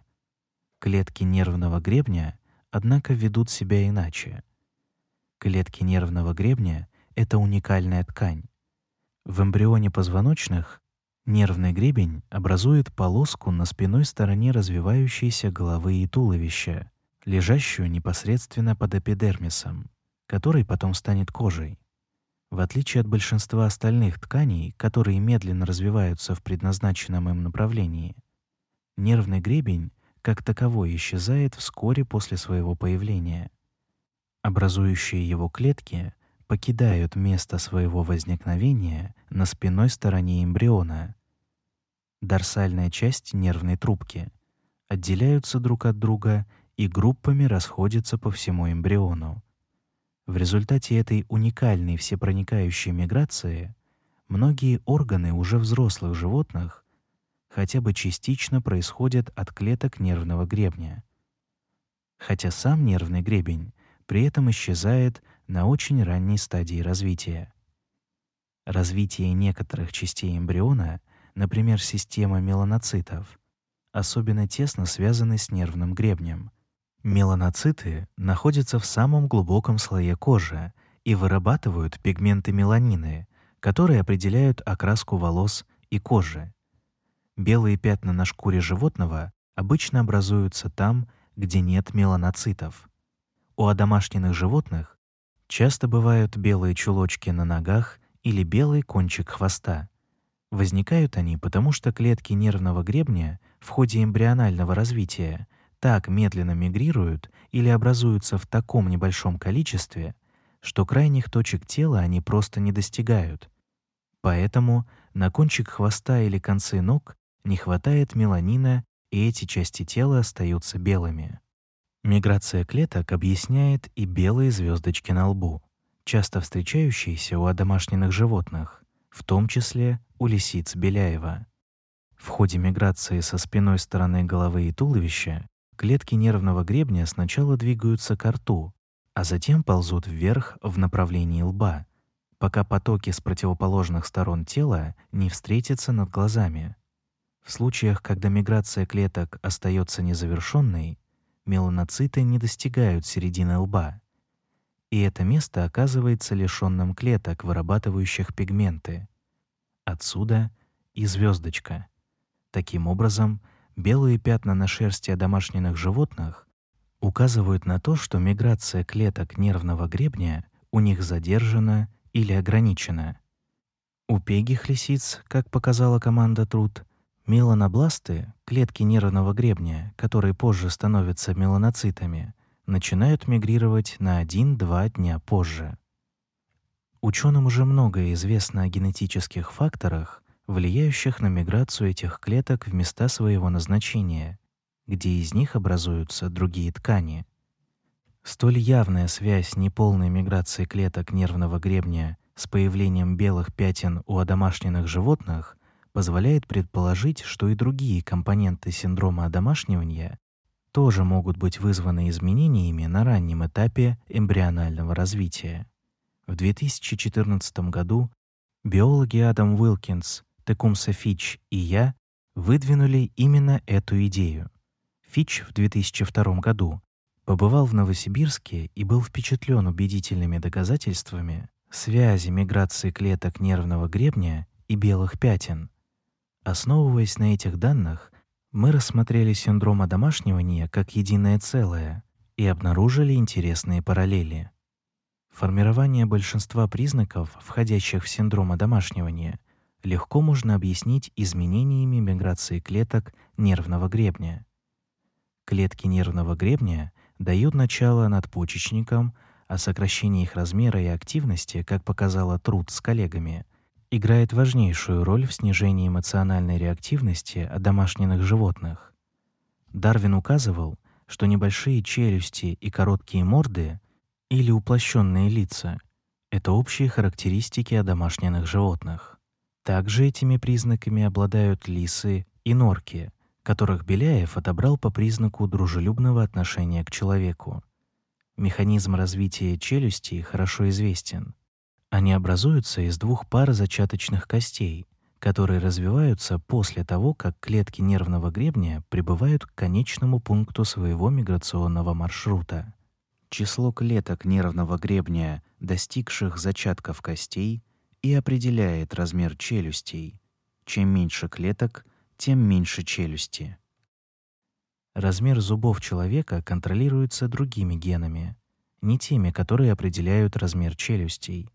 Клетки нервного гребня, однако, ведут себя иначе. Клетки нервного гребня — это уникальная ткань. В эмбрионе позвоночных нервный гребень образует полоску на спинной стороне развивающейся головы и туловища, лежащую непосредственно под эпидермисом, который потом станет кожей. В отличие от большинства остальных тканей, которые медленно развиваются в предназначенном им направлении, нервный гребень как таковой исчезает вскоре после своего появления. Образующие его клетки покидают место своего возникновения на спинной стороне эмбриона. Дорсальная часть нервной трубки отделяются друг от друга и группами расходятся по всему эмбриону. В результате этой уникальной всепроникающей миграции многие органы уже взрослых животных хотя бы частично происходят от клеток нервного гребня. Хотя сам нервный гребень при этом исчезает на очень ранней стадии развития. Развитие некоторых частей эмбриона, например, система меланоцитов, особенно тесно связаны с нервным гребнем. Меланоциты находятся в самом глубоком слое кожи и вырабатывают пигменты меланины, которые определяют окраску волос и кожи. Белые пятна на шкуре животного обычно образуются там, где нет меланоцитов. У одомашненных животных часто бывают белые чулочки на ногах или белый кончик хвоста. Возникают они потому, что клетки нервного гребня в ходе эмбрионального развития так медленно мигрируют или образуются в таком небольшом количестве, что крайних точек тела они просто не достигают. Поэтому на кончик хвоста или концы ног не хватает меланина, и эти части тела остаются белыми. Миграция клеток объясняет и белые звездочки на лбу, часто встречающиеся у домашних животных, в том числе у лисиц Беляева. В ходе миграции со спиной стороны головы и туловища клетки нервного гребня сначала двигаются к рту, а затем ползут вверх в направлении лба, пока потоки с противоположных сторон тела не встретятся над глазами. В случаях, когда миграция клеток остается незавершенной, меланоциты не достигают середины лба, и это место оказывается лишенным клеток, вырабатывающих пигменты. Отсюда и звездочка. Таким образом, белые пятна на шерсти домашних животных указывают на то, что миграция клеток нервного гребня у них задержана или ограничена. У пегих лисиц, как показала команда Труд, меланобласты, клетки нервного гребня, которые позже становятся меланоцитами, начинают мигрировать на 1-2 дня позже. Ученым уже многое известно о генетических факторах, влияющих на миграцию этих клеток в места своего назначения, где из них образуются другие ткани. Столь явная связь неполной миграции клеток нервного гребня с появлением белых пятен у одомашненных животных позволяет предположить, что и другие компоненты синдрома одомашнивания тоже могут быть вызваны изменениями на раннем этапе эмбрионального развития. В 2014 году биологи Адам Уилкинс Текумса Фич и я выдвинули именно эту идею. Фич в 2002 году побывал в Новосибирске и был впечатлен убедительными доказательствами связи миграции клеток нервного гребня и белых пятен. Основываясь на этих данных, мы рассмотрели синдром одомашнивания как единое целое и обнаружили интересные параллели. Формирование большинства признаков, входящих в синдром одомашнивания, легко можно объяснить изменениями миграции клеток нервного гребня. Клетки нервного гребня дают начало надпочечникам, а сокращение их размера и активности, как показала труд с коллегами, играет важнейшую роль в снижении эмоциональной реактивности домашних животных. Дарвин указывал, что небольшие челюсти и короткие морды или уплощенные лица — это общие характеристики домашних животных. Также этими признаками обладают лисы и норки, которых Беляев отобрал по признаку дружелюбного отношения к человеку. Механизм развития челюсти хорошо известен. Они образуются из двух пар зачаточных костей, которые развиваются после того, как клетки нервного гребня прибывают к конечному пункту своего миграционного маршрута. Число клеток нервного гребня, достигших зачатков костей, и определяет размер челюстей. Чем меньше клеток, тем меньше челюсти. Размер зубов человека контролируется другими генами, не теми, которые определяют размер челюстей.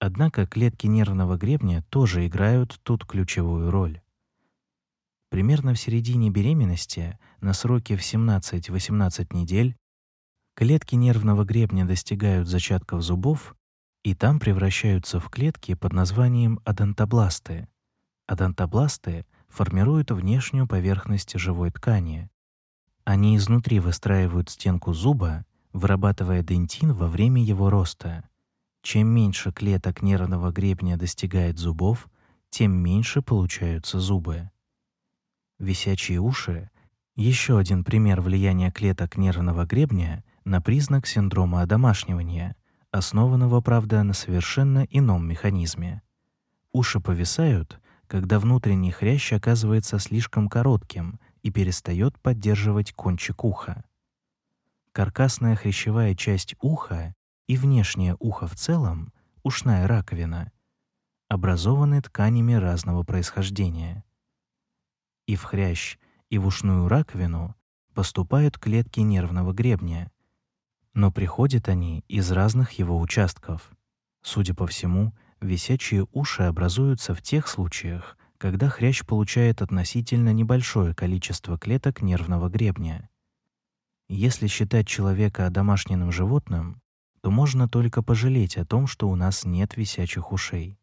Однако клетки нервного гребня тоже играют тут ключевую роль. Примерно в середине беременности, на сроке в 17-18 недель, клетки нервного гребня достигают зачатков зубов и там превращаются в клетки под названием адентобласты. Адентобласты формируют внешнюю поверхность живой ткани. Они изнутри выстраивают стенку зуба, вырабатывая дентин во время его роста. Чем меньше клеток нервного гребня достигает зубов, тем меньше получаются зубы. Висячие уши — еще один пример влияния клеток нервного гребня на признак синдрома одомашнивания — основанного, правда, на совершенно ином механизме. Уши повисают, когда внутренний хрящ оказывается слишком коротким и перестает поддерживать кончик уха. Каркасная хрящевая часть уха и внешнее ухо в целом, ушная раковина, образованы тканями разного происхождения. И в хрящ, и в ушную раковину поступают клетки нервного гребня, но приходят они из разных его участков. Судя по всему, висячие уши образуются в тех случаях, когда хрящ получает относительно небольшое количество клеток нервного гребня. Если считать человека домашним животным, то можно только пожалеть о том, что у нас нет висячих ушей.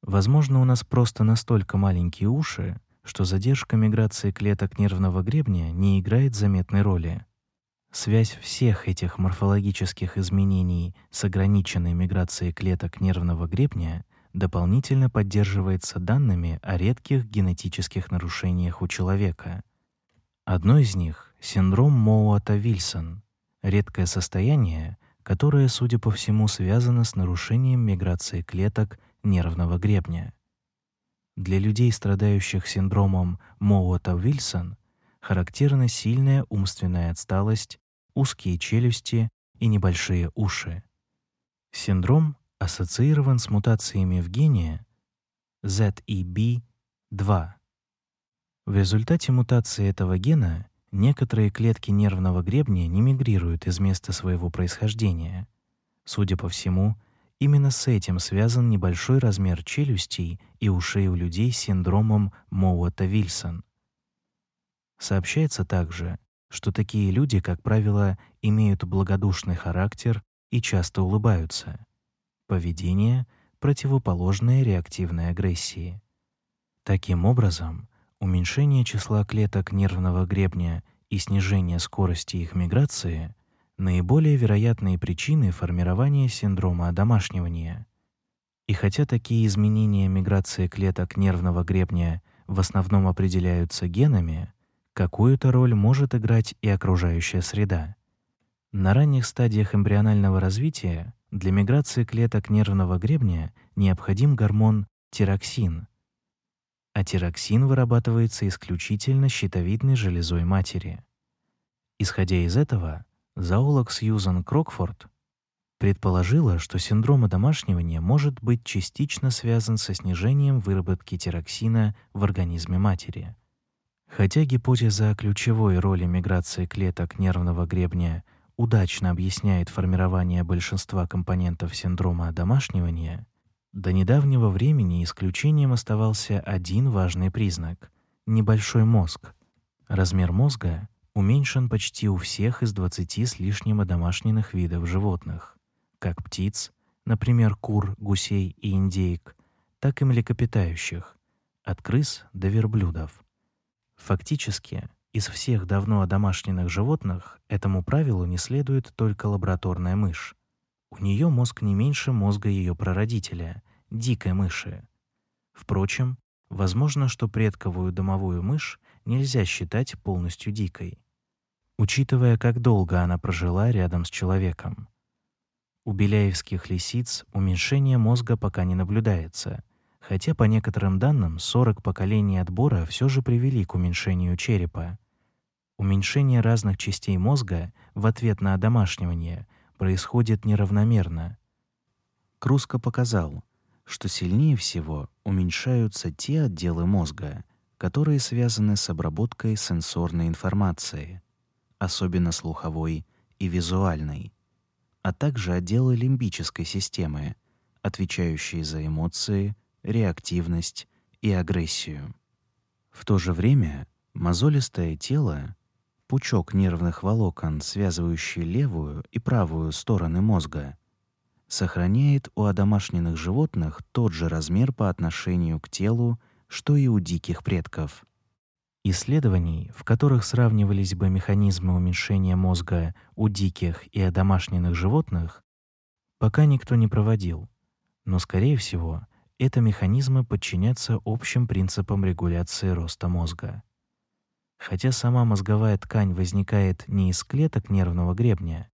Возможно, у нас просто настолько маленькие уши, что задержка миграции клеток нервного гребня не играет заметной роли. Связь всех этих морфологических изменений с ограниченной миграцией клеток нервного гребня дополнительно поддерживается данными о редких генетических нарушениях у человека. Одно из них — синдром Моуата-Вильсон, редкое состояние, которое, судя по всему, связано с нарушением миграции клеток нервного гребня. Для людей, страдающих синдромом Моуата-Вильсон, характерна сильная умственная отсталость, узкие челюсти и небольшие уши. Синдром ассоциирован с мутациями в гене ZEB2. В результате мутации этого гена некоторые клетки нервного гребня не мигрируют из места своего происхождения. Судя по всему, Именно с этим связан небольшой размер челюстей и ушей у людей с синдромом Моуэта-Вильсон. Сообщается также, что такие люди, как правило, имеют благодушный характер и часто улыбаются. Поведение противоположное реактивной агрессии. Таким образом, уменьшение числа клеток нервного гребня и снижение скорости их миграции наиболее вероятные причины формирования синдрома одомашнивания. И хотя такие изменения миграции клеток нервного гребня в основном определяются генами, какую-то роль может играть и окружающая среда. На ранних стадиях эмбрионального развития для миграции клеток нервного гребня необходим гормон тироксин, а тироксин вырабатывается исключительно щитовидной железой матери. Исходя из этого, Зоолог Сьюзан Крокфорд предположила, что синдром одомашнивания может быть частично связан со снижением выработки тироксина в организме матери. Хотя гипотеза о ключевой роли миграции клеток нервного гребня удачно объясняет формирование большинства компонентов синдрома одомашнивания, до недавнего времени исключением оставался один важный признак небольшой мозг. Размер мозга уменьшен почти у всех из 20 с лишним одомашненных видов животных, как птиц, например, кур, гусей и индейк, так и млекопитающих, от крыс до верблюдов. Фактически, из всех давно одомашненных животных этому правилу не следует только лабораторная мышь. У нее мозг не меньше мозга ее прародителя, дикой мыши. Впрочем, возможно, что предковую домовую мышь нельзя считать полностью дикой учитывая, как долго она прожила рядом с человеком. У беляевских лисиц уменьшение мозга пока не наблюдается, хотя по некоторым данным 40 поколений отбора все же привели к уменьшению черепа. Уменьшение разных частей мозга в ответ на одомашнивание происходит неравномерно. Круско показал, что сильнее всего уменьшаются те отделы мозга, которые связаны с обработкой сенсорной информации особенно слуховой и визуальной, а также отделы лимбической системы, отвечающие за эмоции, реактивность и агрессию. В то же время мозолистое тело, пучок нервных волокон, связывающий левую и правую стороны мозга, сохраняет у одомашненных животных тот же размер по отношению к телу, что и у диких предков. Исследований, в которых сравнивались бы механизмы уменьшения мозга у диких и одомашненных животных, пока никто не проводил. Но скорее всего, это механизмы подчинятся общим принципам регуляции роста мозга. Хотя сама мозговая ткань возникает не из клеток нервного гребня,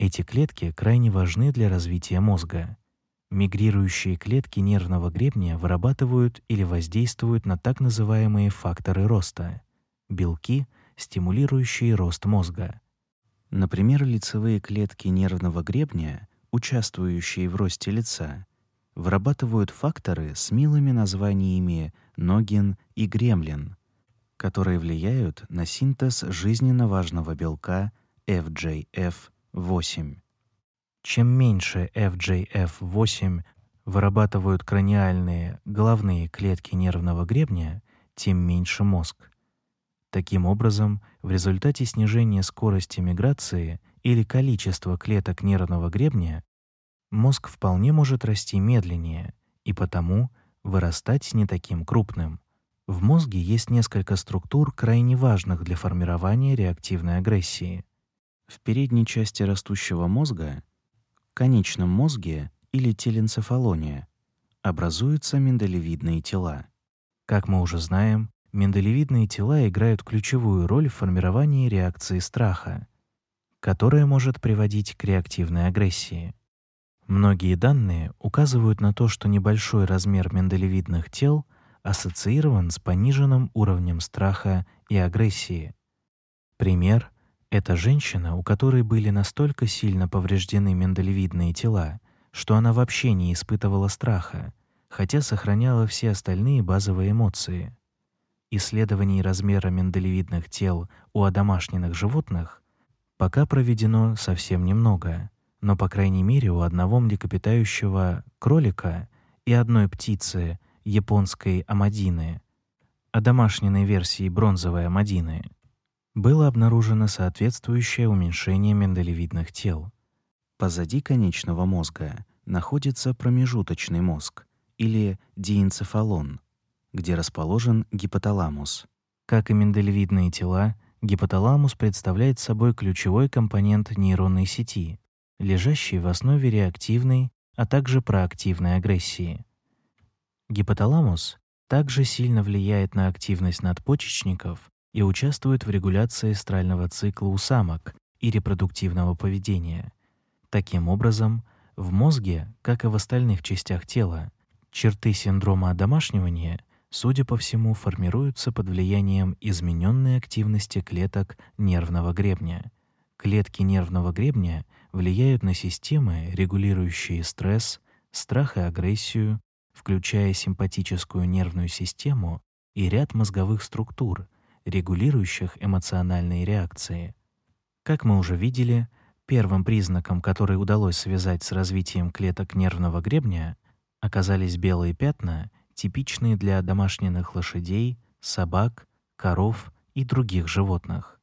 эти клетки крайне важны для развития мозга. Мигрирующие клетки нервного гребня вырабатывают или воздействуют на так называемые факторы роста белки, стимулирующие рост мозга. Например, лицевые клетки нервного гребня, участвующие в росте лица, вырабатывают факторы с милыми названиями ногин и гремлин, которые влияют на синтез жизненно важного белка FGF8. Чем меньше FJF8 вырабатывают краниальные головные клетки нервного гребня, тем меньше мозг. Таким образом, в результате снижения скорости миграции или количества клеток нервного гребня мозг вполне может расти медленнее и потому вырастать не таким крупным. В мозге есть несколько структур, крайне важных для формирования реактивной агрессии. В передней части растущего мозга, конечном мозге или теленцефалоне, образуются миндалевидные тела. Как мы уже знаем, миндалевидные тела играют ключевую роль в формировании реакции страха, которая может приводить к реактивной агрессии. Многие данные указывают на то, что небольшой размер миндалевидных тел ассоциирован с пониженным уровнем страха и агрессии. Пример — это женщина, у которой были настолько сильно повреждены миндалевидные тела, что она вообще не испытывала страха, хотя сохраняла все остальные базовые эмоции. Исследований размера миндалевидных тел у одомашненных животных пока проведено совсем немного, но по крайней мере у одного млекопитающего кролика и одной птицы японской амадины, одомашненной версии бронзовой амадины, было обнаружено соответствующее уменьшение миндалевидных тел. Позади конечного мозга находится промежуточный мозг или диэнцефалон, где расположен гипоталамус. Как и миндалевидные тела, гипоталамус представляет собой ключевой компонент нейронной сети, лежащий в основе реактивной, а также проактивной агрессии. Гипоталамус также сильно влияет на активность надпочечников и участвует в регуляции эстрального цикла у самок и репродуктивного поведения. Таким образом, в мозге, как и в остальных частях тела, черты синдрома одомашнивания судя по всему, формируются под влиянием измененной активности клеток нервного гребня. Клетки нервного гребня влияют на системы, регулирующие стресс, страх и агрессию, включая симпатическую нервную систему и ряд мозговых структур, регулирующих эмоциональные реакции. Как мы уже видели, первым признаком, который удалось связать с развитием клеток нервного гребня, оказались белые пятна типичные для домашних лошадей, собак, коров и других животных.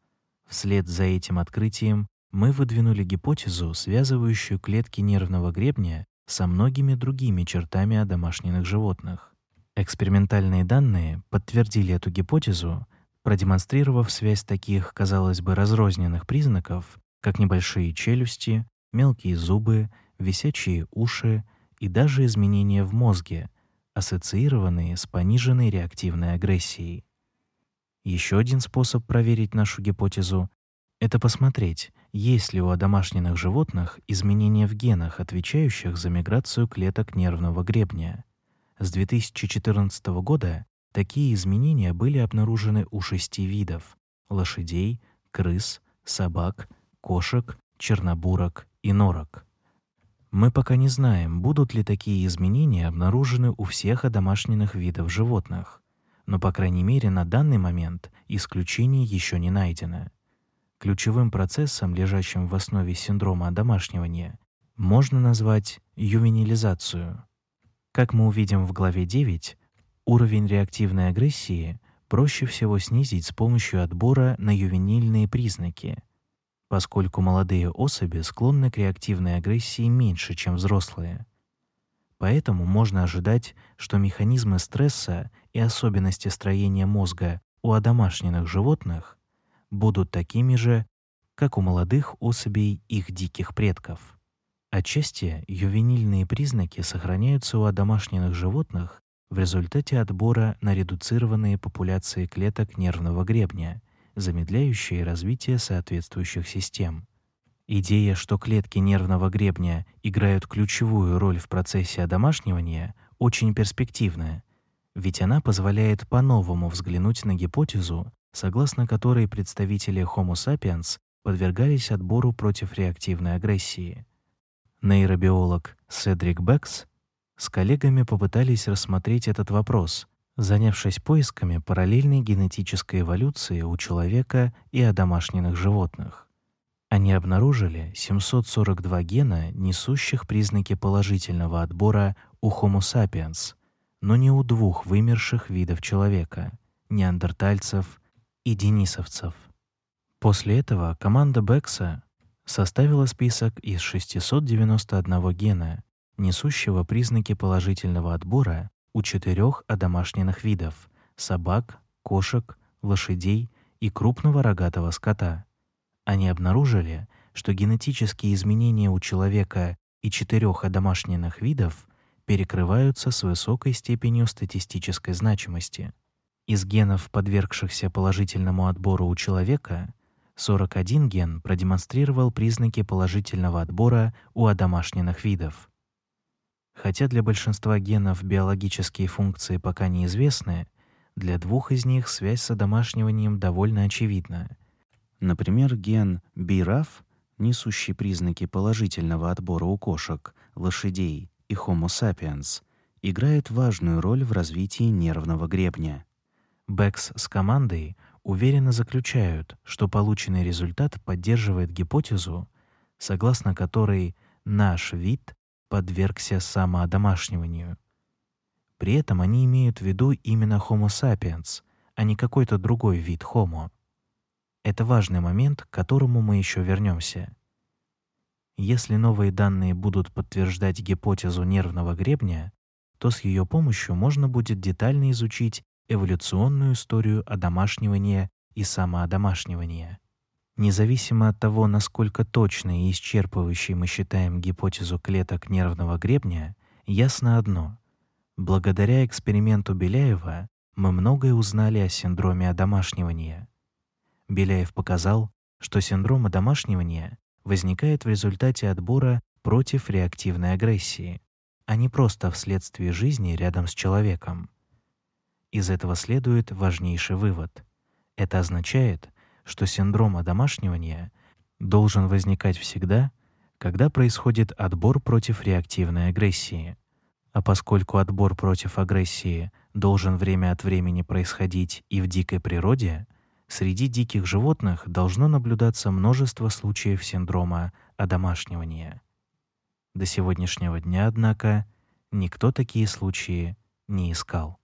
Вслед за этим открытием мы выдвинули гипотезу, связывающую клетки нервного гребня со многими другими чертами одомашненных животных. Экспериментальные данные подтвердили эту гипотезу, продемонстрировав связь таких, казалось бы, разрозненных признаков, как небольшие челюсти, мелкие зубы, висячие уши и даже изменения в мозге, ассоциированные с пониженной реактивной агрессией. Еще один способ проверить нашу гипотезу — это посмотреть, есть ли у одомашненных животных изменения в генах, отвечающих за миграцию клеток нервного гребня. С 2014 года такие изменения были обнаружены у шести видов — лошадей, крыс, собак, кошек, чернобурок и норок. Мы пока не знаем, будут ли такие изменения обнаружены у всех одомашненных видов животных, но по крайней мере на данный момент исключений еще не найдено. Ключевым процессом, лежащим в основе синдрома одомашнивания, можно назвать ювенилизацию. Как мы увидим в главе 9, уровень реактивной агрессии проще всего снизить с помощью отбора на ювенильные признаки — поскольку молодые особи склонны к реактивной агрессии меньше, чем взрослые. Поэтому можно ожидать, что механизмы стресса и особенности строения мозга у одомашненных животных будут такими же, как у молодых особей их диких предков. Отчасти ювенильные признаки сохраняются у одомашненных животных в результате отбора на редуцированные популяции клеток нервного гребня — замедляющие развитие соответствующих систем. Идея, что клетки нервного гребня играют ключевую роль в процессе одомашнивания, очень перспективная, ведь она позволяет по-новому взглянуть на гипотезу, согласно которой представители Homo sapiens подвергались отбору против реактивной агрессии. Нейробиолог Седрик Бекс с коллегами попытались рассмотреть этот вопрос занявшись поисками параллельной генетической эволюции у человека и одомашненных животных. Они обнаружили 742 гена, несущих признаки положительного отбора у Homo sapiens, но не у двух вымерших видов человека — неандертальцев и денисовцев. После этого команда Бекса составила список из 691 гена, несущего признаки положительного отбора у четырех одомашненных видов — собак, кошек, лошадей и крупного рогатого скота. Они обнаружили, что генетические изменения у человека и четырех одомашненных видов перекрываются с высокой степенью статистической значимости. Из генов, подвергшихся положительному отбору у человека, 41 ген продемонстрировал признаки положительного отбора у одомашненных видов. Хотя для большинства генов биологические функции пока неизвестны, для двух из них связь с одомашниванием довольно очевидна. Например, ген BRAF, несущий признаки положительного отбора у кошек, лошадей и Homo sapiens, играет важную роль в развитии нервного гребня. Бэкс с командой уверенно заключают, что полученный результат поддерживает гипотезу, согласно которой наш вид подвергся самоодомашниванию. При этом они имеют в виду именно Homo sapiens, а не какой-то другой вид Homo. Это важный момент, к которому мы еще вернемся. Если новые данные будут подтверждать гипотезу нервного гребня, то с ее помощью можно будет детально изучить эволюционную историю одомашнивания и самоодомашнивания. Независимо от того, насколько точной и исчерпывающей мы считаем гипотезу клеток нервного гребня, ясно одно: благодаря эксперименту Беляева мы многое узнали о синдроме одомашнивания. Беляев показал, что синдром одомашнивания возникает в результате отбора против реактивной агрессии, а не просто вследствие жизни рядом с человеком. Из этого следует важнейший вывод. Это означает, что синдром одомашнивания должен возникать всегда, когда происходит отбор против реактивной агрессии. А поскольку отбор против агрессии должен время от времени происходить и в дикой природе, среди диких животных должно наблюдаться множество случаев синдрома одомашнивания. До сегодняшнего дня, однако, никто такие случаи не искал.